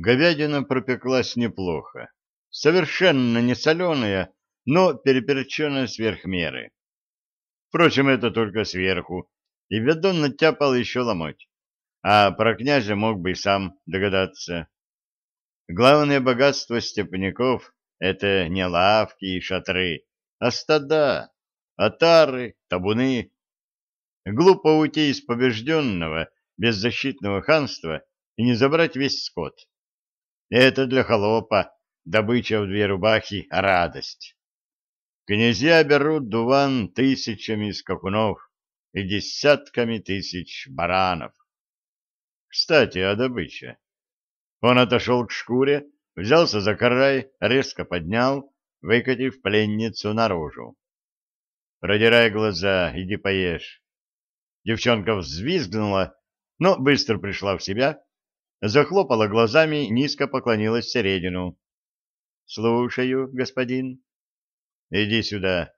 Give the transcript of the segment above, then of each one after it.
Говядина пропеклась неплохо. Совершенно не соленая, но переперченная сверх меры. Впрочем, это только сверху, и ведун натяпал еще ломоть. А про князя мог бы и сам догадаться. Главное богатство степняков — это не лавки и шатры, а стада, отары, табуны. Глупо уйти из побежденного, беззащитного ханства и не забрать весь скот. Это для холопа добыча в две рубахи — радость. Князья берут дуван тысячами скакунов и десятками тысяч баранов. Кстати, о добыче. Он отошел к шкуре, взялся за край, резко поднял, выкатив пленницу наружу. Продирай глаза, иди поешь. Девчонка взвизгнула, но быстро пришла в себя, захлопала глазами, низко поклонилась середину. — Слушаю, господин. — Иди сюда.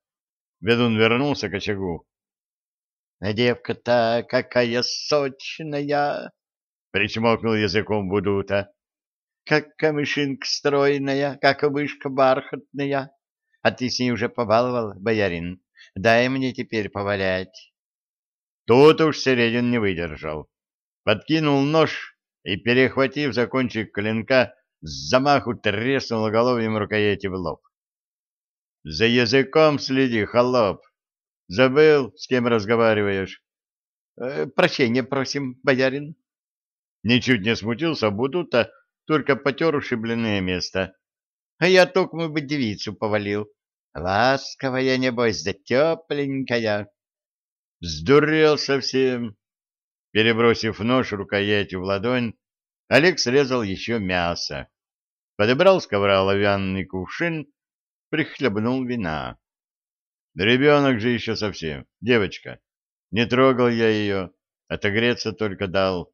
Ведун вернулся к очагу. — Девка-то какая сочная! — причмокнул языком Будута. — Как камышинка стройная, как вышка бархатная. А ты с ней уже побаловал, боярин? Дай мне теперь повалять. Тут уж Середин не выдержал. Подкинул нож и, перехватив за кончик клинка, с замаху треснул головьем рукояти в лоб. — За языком следи, холоп. Забыл, с кем разговариваешь? «Э, — Прощения просим, боярин. Ничуть не смутился Будута, только потер ушибленное место. А я только бы девицу повалил. Ласковая, небось, да тепленькая. Сдурел совсем. Перебросив нож рукоятью в ладонь, Олег срезал еще мясо. Подобрал с ковра оловянный кувшин, прихлебнул вина. Ребенок же еще совсем, девочка. Не трогал я ее, отогреться только дал.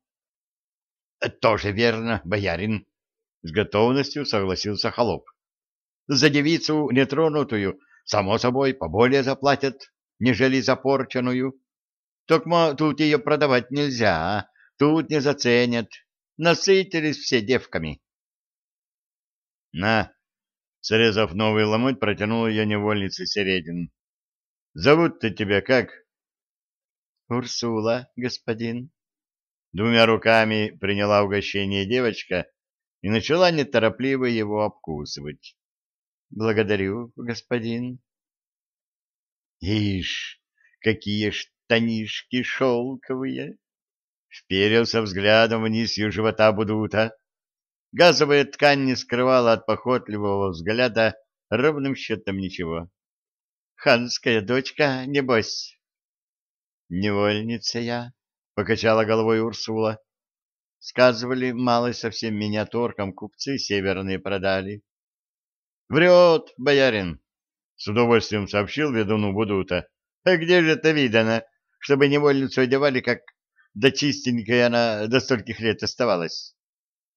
— Тоже верно, боярин, — с готовностью согласился холоп. — За девицу нетронутую, само собой, поболее заплатят нежели запорченную. Только тут ее продавать нельзя, тут не заценят. Насытились все девками. — На! — срезав новый ломоть, протянул ее невольнице Середин. — Зовут-то тебя как? — Урсула, господин. Двумя руками приняла угощение девочка и начала неторопливо его обкусывать. — Благодарю, господин. Ишь, какие штанишки шелковые! Вперился взглядом вниз ее живота Будута. Газовая ткань не скрывала от похотливого взгляда ровным счетом ничего. Ханская дочка, небось. Невольница я, покачала головой Урсула. Сказывали, малый совсем меня торком купцы северные продали. Врет, боярин, — с удовольствием сообщил ведуну Будута. — А где же это видано, чтобы невольницу одевали, как да чистенькая она до стольких лет оставалась?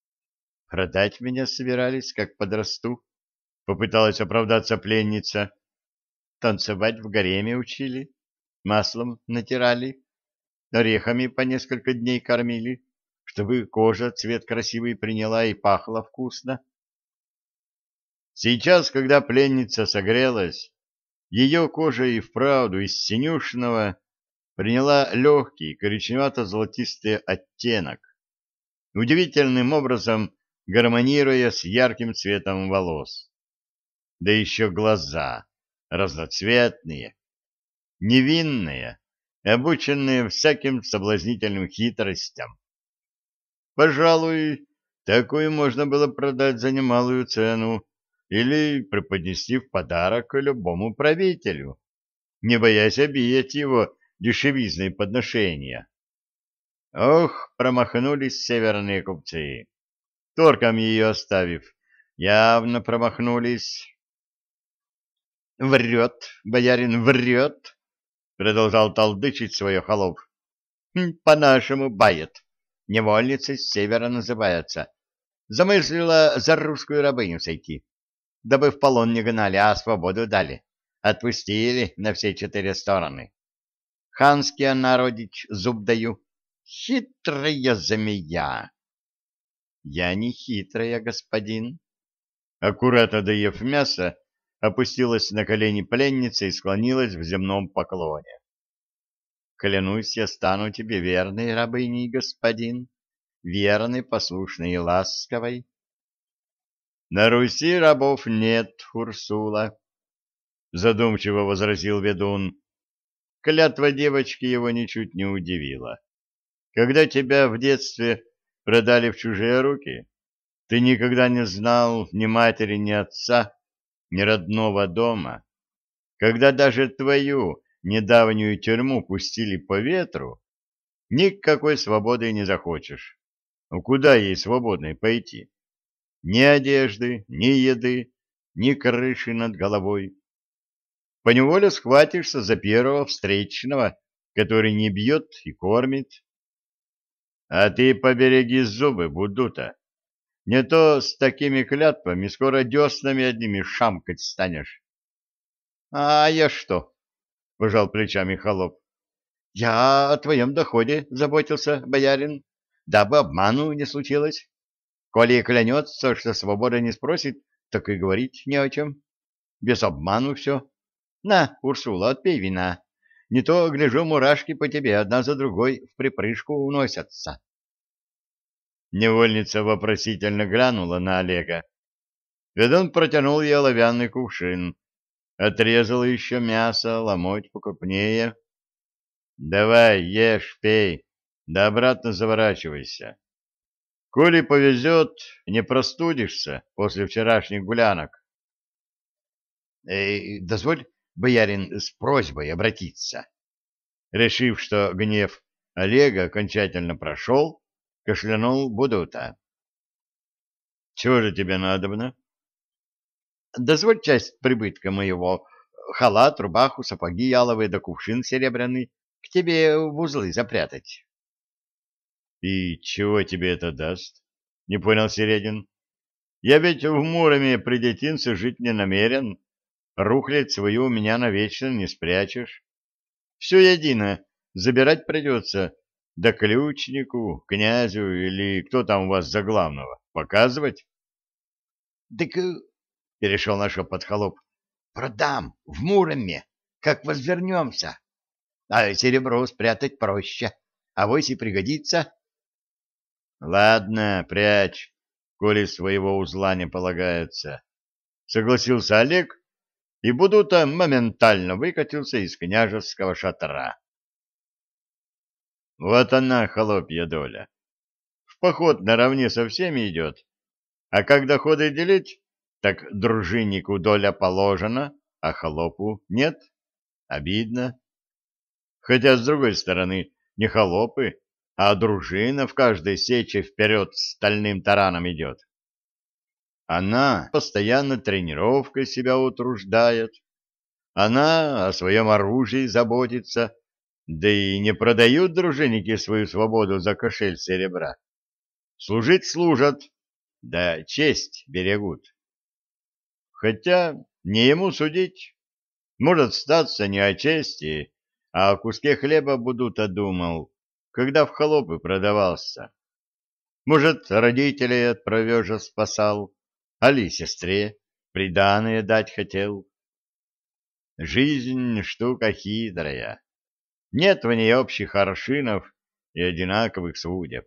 — Продать меня собирались, как подрасту, — попыталась оправдаться пленница. Танцевать в гареме учили, маслом натирали, орехами по несколько дней кормили, чтобы кожа цвет красивый приняла и пахла вкусно. Сейчас, когда пленница согрелась, ее кожа и вправду из синюшного приняла легкий коричневато-золотистый оттенок, удивительным образом гармонируя с ярким цветом волос. Да еще глаза разноцветные, невинные, обученные всяким соблазнительным хитростям. Пожалуй, такую можно было продать за немалую цену, или преподнести в подарок любому правителю, не боясь обидеть его дешевизной подношения. Ох, промахнулись северные купцы, торком ее оставив, явно промахнулись. «Врет, боярин, врет!» — продолжал толдычить свое холоп. «Хм, «По-нашему бает. Невольница с севера называется. Замыслила за русскую рабыню сойти дабы в полон не гнали, а свободу дали. Отпустили на все четыре стороны. Ханский она, родич, зуб даю. Хитрая змея. Я не хитрая, господин. Аккуратно доев мясо, опустилась на колени пленница и склонилась в земном поклоне. Клянусь, я стану тебе верной рабыней, господин, верной, послушной и ласковой. На Руси рабов нет, Урсула, задумчиво возразил ведун. Клятва девочки его ничуть не удивила. Когда тебя в детстве продали в чужие руки, ты никогда не знал ни матери, ни отца, ни родного дома. Когда даже твою недавнюю тюрьму пустили по ветру, никакой свободы не захочешь. Ну куда ей свободной пойти? Ни одежды, ни еды, ни крыши над головой. Поневоле схватишься за первого встречного, который не бьет и кормит. А ты побереги зубы, Будута. Не то с такими клятвами скоро деснами одними шамкать станешь. — А я что? — пожал плечами холоп. — Я о твоем доходе заботился, боярин, дабы обману не случилось. Коли клянется, что свобода не спросит, так и говорить не о чем. Без обману все. На, Урсула, отпей вина. Не то, гляжу, мурашки по тебе одна за другой в припрыжку уносятся. Невольница вопросительно глянула на Олега. Ведун протянул ей оловянный кувшин. Отрезал еще мясо, ломоть покупнее. — Давай, ешь, пей, да обратно заворачивайся. Коли повезет, не простудишься после вчерашних гулянок. Э, — Дозволь, боярин, с просьбой обратиться. Решив, что гнев Олега окончательно прошел, кашлянул Будута. — Чего же тебе надобно? — Дозволь часть прибытка моего, халат, рубаху, сапоги яловые да кувшин серебряный, к тебе в узлы запрятать. И чего тебе это даст? Не понял Середин. Я ведь в Муроме при детинце жить не намерен. Рухлядь свою у меня навечно не спрячешь. Все едино, забирать придется. Да ключнику, князю или кто там у вас за главного. Показывать? — Так, э, — перешел на шепот холоп, — продам в Муроме, как возвернемся. А серебро спрятать проще, а вось и пригодится. — Ладно, прячь, коли своего узла не полагается. Согласился Олег, и Будута моментально выкатился из княжеского шатра. Вот она, холопья доля. В поход наравне со всеми идет, а как доходы делить, так дружиннику доля положена, а холопу нет. Обидно. Хотя, с другой стороны, не холопы, а дружина в каждой сече вперед стальным тараном идет. Она постоянно тренировкой себя утруждает, она о своем оружии заботится, да и не продают дружинники свою свободу за кошель серебра. Служить служат, да честь берегут. Хотя не ему судить. Может статься не о чести, а о куске хлеба будут, одумал когда в холопы продавался. Может, родителей от провежа спасал, али сестре приданое дать хотел. Жизнь — штука хитрая. Нет в ней общих аршинов и одинаковых судеб.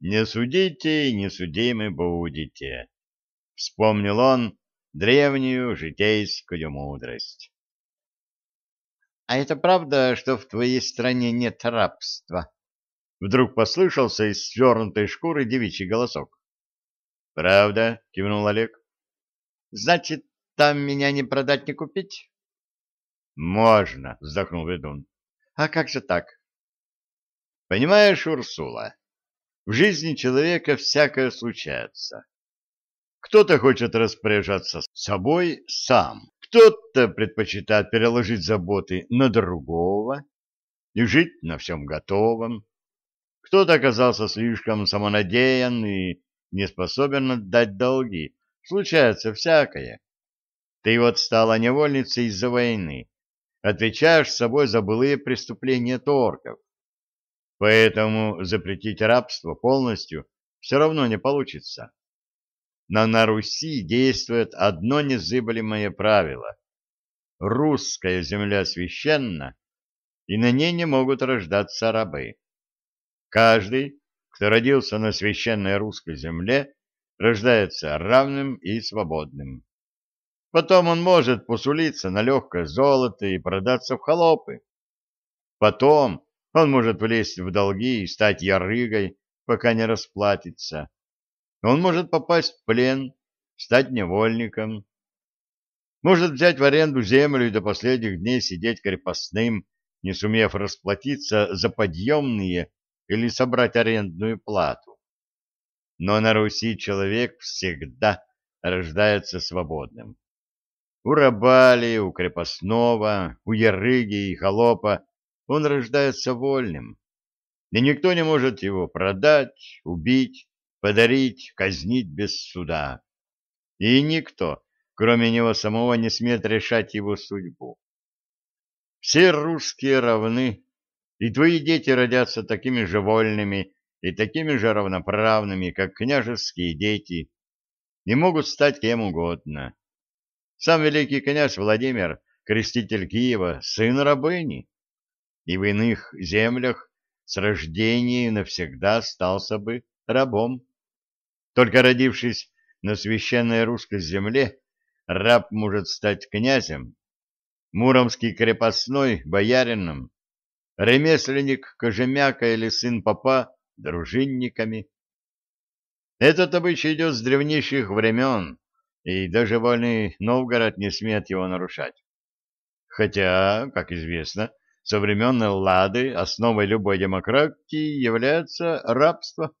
«Не судите не судимы будете», — вспомнил он древнюю житейскую мудрость. А это правда, что в твоей стране нет рабства? Вдруг послышался из свернутой шкуры девичий голосок. Правда, кивнул Олег. Значит, там меня не продать, не купить? Можно, вздохнул ведун. А как же так? Понимаешь, Урсула, в жизни человека всякое случается. Кто-то хочет распоряжаться собой сам, кто-то предпочитает переложить заботы на другого и жить на всем готовом. Кто-то оказался слишком самонадеян и не способен отдать долги. Случается всякое. Ты вот стала невольницей из-за войны. Отвечаешь собой за былые преступления торков. Поэтому запретить рабство полностью все равно не получится. Но на Руси действует одно незыблемое правило. Русская земля священна, и на ней не могут рождаться рабы. Каждый, кто родился на священной русской земле, рождается равным и свободным. Потом он может посулиться на легкое золото и продаться в холопы. Потом он может влезть в долги и стать ярыгой, пока не расплатится. Он может попасть в плен, стать невольником. Может взять в аренду землю и до последних дней сидеть крепостным, не сумев расплатиться за подъемные или собрать арендную плату. Но на Руси человек всегда рождается свободным. У рабали, у крепостного, у ярыги и холопа он рождается вольным, и никто не может его продать, убить, подарить, казнить без суда. И никто, кроме него самого, не смеет решать его судьбу. Все русские равны, и твои дети родятся такими же вольными и такими же равноправными, как княжеские дети, и могут стать кем угодно сам великий князь Владимир, креститель Киева, сын рабыни, и в иных землях с рождения навсегда остался бы рабом. Только родившись на священной русской земле, раб может стать князем, муромский крепостной — боярином, ремесленник Кожемяка или сын попа — дружинниками. Этот обычай идет с древнейших времен, и даже вольный Новгород не смеет его нарушать. Хотя, как известно, со времен Эллады основой любой демократии является рабство.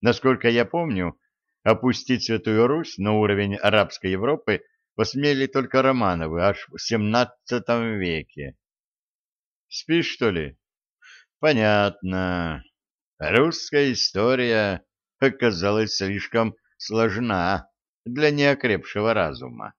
Насколько я помню, опустить Святую Русь на уровень арабской Европы посмели только Романовы аж в XVII веке. Спишь, что ли? Понятно. Русская история оказалась слишком сложна для неокрепшего разума.